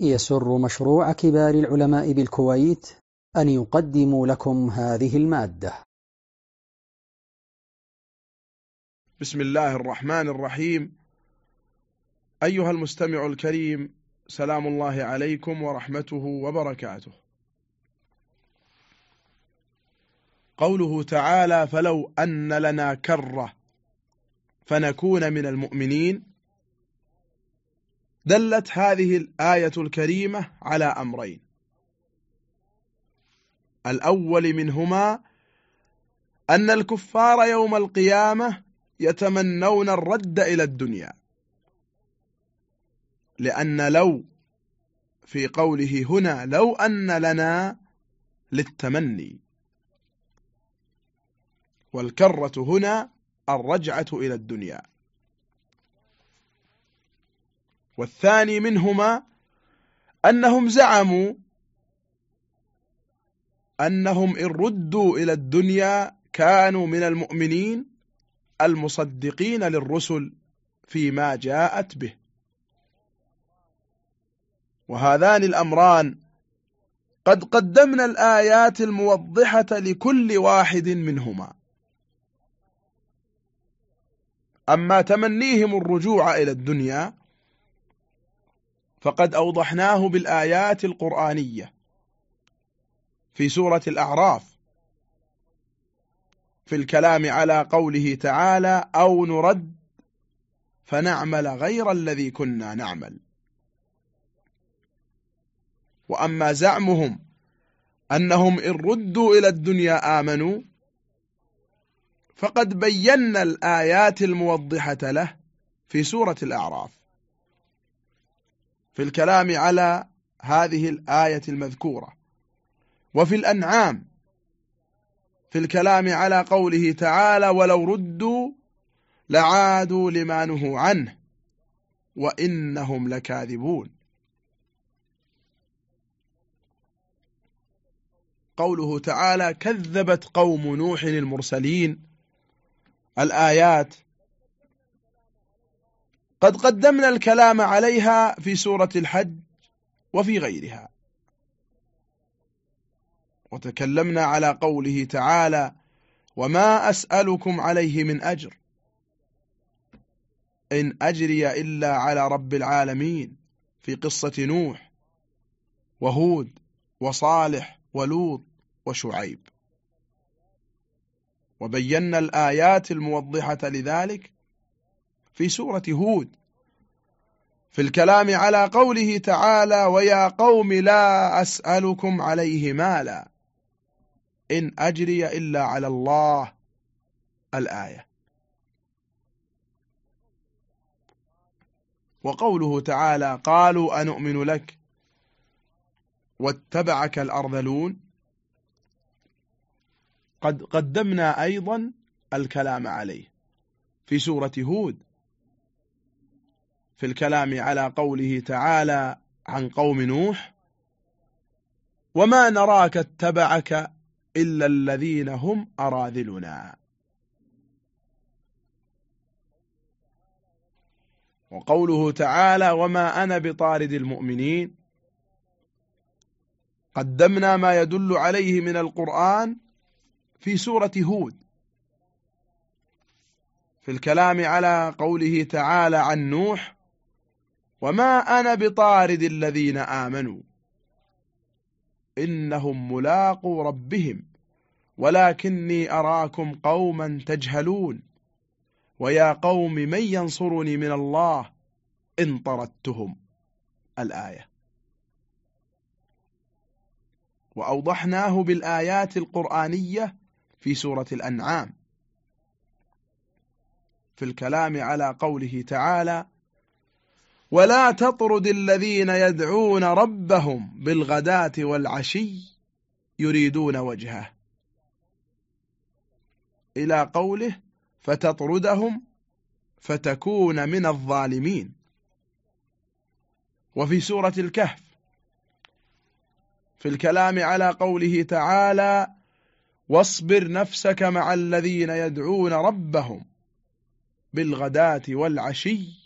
يسر مشروع كبار العلماء بالكويت أن يقدم لكم هذه المادة. بسم الله الرحمن الرحيم. أيها المستمع الكريم سلام الله عليكم ورحمته وبركاته. قوله تعالى فلو أن لنا كرة فنكون من المؤمنين دلت هذه الآية الكريمة على أمرين. الأول منهما أن الكفار يوم القيامة يتمنون الرد إلى الدنيا. لأن لو في قوله هنا لو أن لنا للتمني. والكرة هنا الرجعة إلى الدنيا. والثاني منهما أنهم زعموا أنهم إن ردوا إلى الدنيا كانوا من المؤمنين المصدقين للرسل فيما جاءت به. وهذان الأمران قد قدمنا الآيات الموضحة لكل واحد منهما. أما تمنيهم الرجوع إلى الدنيا فقد أوضحناه بالآيات القرآنية في سورة الأعراف في الكلام على قوله تعالى أو نرد فنعمل غير الذي كنا نعمل. وأما زعمهم أنهم إن ردوا إلى الدنيا آمنوا فقد بينا الآيات الموضحة له في سورة الأعراف. في الكلام على هذه الآية المذكورة. وفي الأنعام في الكلام على قوله تعالى ولو ردوا لعادوا لما نهوا عنه وإنهم لكاذبون. قوله تعالى كذبت قوم نوح المرسلين الآيات قد قدمنا الكلام عليها في سورة الحج وفي غيرها. وتكلمنا على قوله تعالى وما أسألكم عليه من أجر إن أجري إلا على رب العالمين في قصة نوح وهود وصالح ولوط وشعيب. وبينا الآيات الموضحة لذلك في سورة هود في الكلام على قوله تعالى ويا قوم لا أسألكم عليه مالا إن أجري إلا على الله الآية. وقوله تعالى قالوا أنؤمن لك واتبعك الأرذلون قد قدمنا أيضا الكلام عليه في سورة هود. في الكلام على قوله تعالى عن قوم نوح وما نراك اتبعك إلا الذين هم أراذلنا. وقوله تعالى وما أنا بطارد المؤمنين قدمنا ما يدل عليه من القرآن في سورة هود. في الكلام على قوله تعالى عن نوح وما أنا بطارد الذين آمنوا. إنهم ملاقوا ربهم ولكني أراكم قوما تجهلون. ويا قوم من ينصرني من الله؟ إن طردتهم. الآية. وأوضحناه بالآيات القرآنية في سورة الأنعام. في الكلام على قوله تعالى ولا تطرد الذين يدعون ربهم بالغداة والعشي يريدون وجهه. إلى قوله فتطردهم فتكون من الظالمين. وفي سورة الكهف في الكلام على قوله تعالى واصبر نفسك مع الذين يدعون ربهم بالغداة والعشي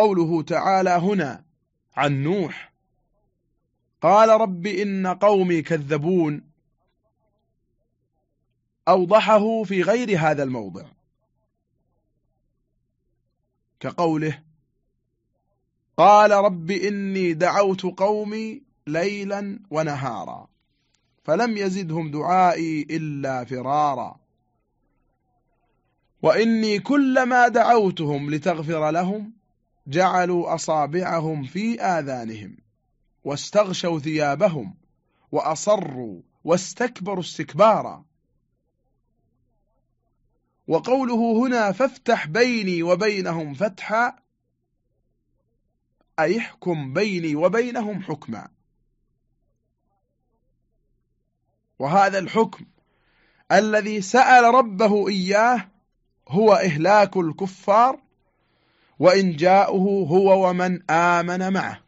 قوله تعالى هنا عن نوح قال رب إن قومي كذبون أوضحه في غير هذا الموضع. كقوله قال رب إني دعوت قومي ليلا ونهارا فلم يزدهم دعائي إلا فرارا. وإني كلما دعوتهم لتغفر لهم جعلوا أصابعهم في آذانهم واستغشوا ثيابهم وأصروا واستكبروا استكبارا. وقوله هنا فافتح بيني وبينهم فتحا أي احكم بيني وبينهم حكما. وهذا الحكم الذي سأل ربه إياه هو إهلاك الكفار وإن جاءه هو ومن آمن معه.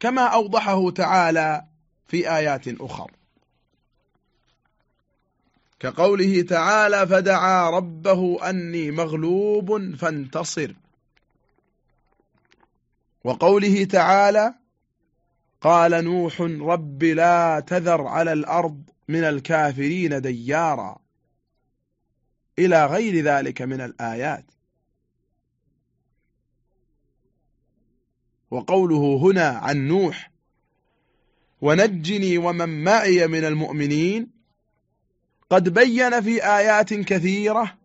كما أوضحه تعالى في آيات أخر. كقوله تعالى فدعا ربه أني مغلوب فانتصر. وقوله تعالى قال نوح رب لا تذر على الأرض من الكافرين ديارا. إلى غير ذلك من الآيات. وقوله هنا عن نوح ونجني ومن معي من المؤمنين قد بين في آيات كثيرة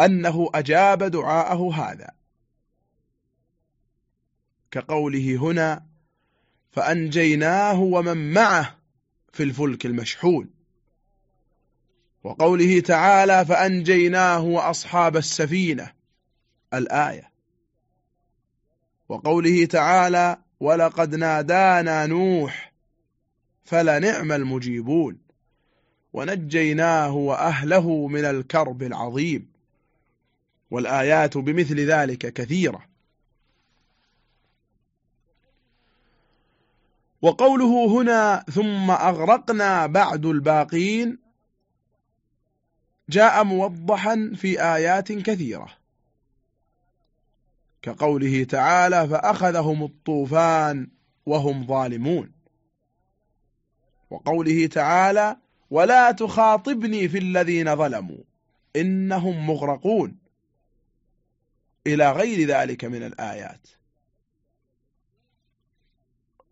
أنه أجاب دعاءه هذا. كقوله هنا فأنجيناه ومن معه في الفلك المشحون وقوله تعالى فأنجيناه وأصحاب السفينة الآية. وقوله تعالى ولقد نادانا نوح فلنعم المجيبون ونجيناه وأهله من الكرب العظيم. والآيات بمثل ذلك كثيرة. وقوله هنا ثم أغرقنا بعد الباقين جاء موضحا في آيات كثيرة. كقوله تعالى فأخذهم الطوفان وهم ظالمون وقوله تعالى ولا تخاطبني في الذين ظلموا إنهم مغرقون إلى غير ذلك من الآيات.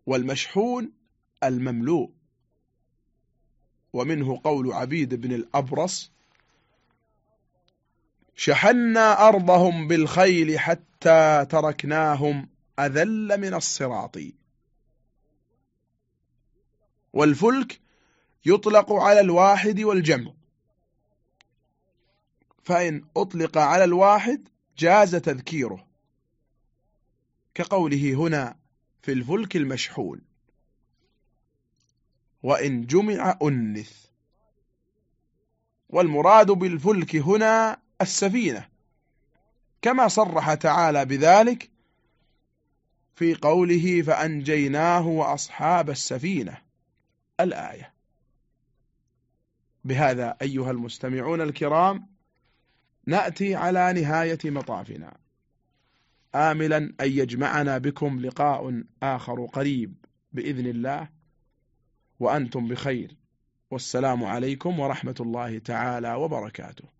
والمشحون المملوء. ومنه قول عبيد بن الأبرص شحنا أرضهم بالخيل حتى تركناهم أذل من الصراط. والفلك يطلق على الواحد والجمع. فإن أطلق على الواحد جاز تذكيره. كقوله هنا في الفلك المشحون. وإن جمع أنث. والمراد بالفلك هنا السفينة. كما صرح تعالى بذلك في قوله فأنجيناه وأصحاب السفينة. الآية. بهذا أيها المستمعون الكرام نأتي على نهاية مطافنا. آملا أن يجمعنا بكم لقاء آخر قريب بإذن الله وأنتم بخير. والسلام عليكم ورحمة الله تعالى وبركاته.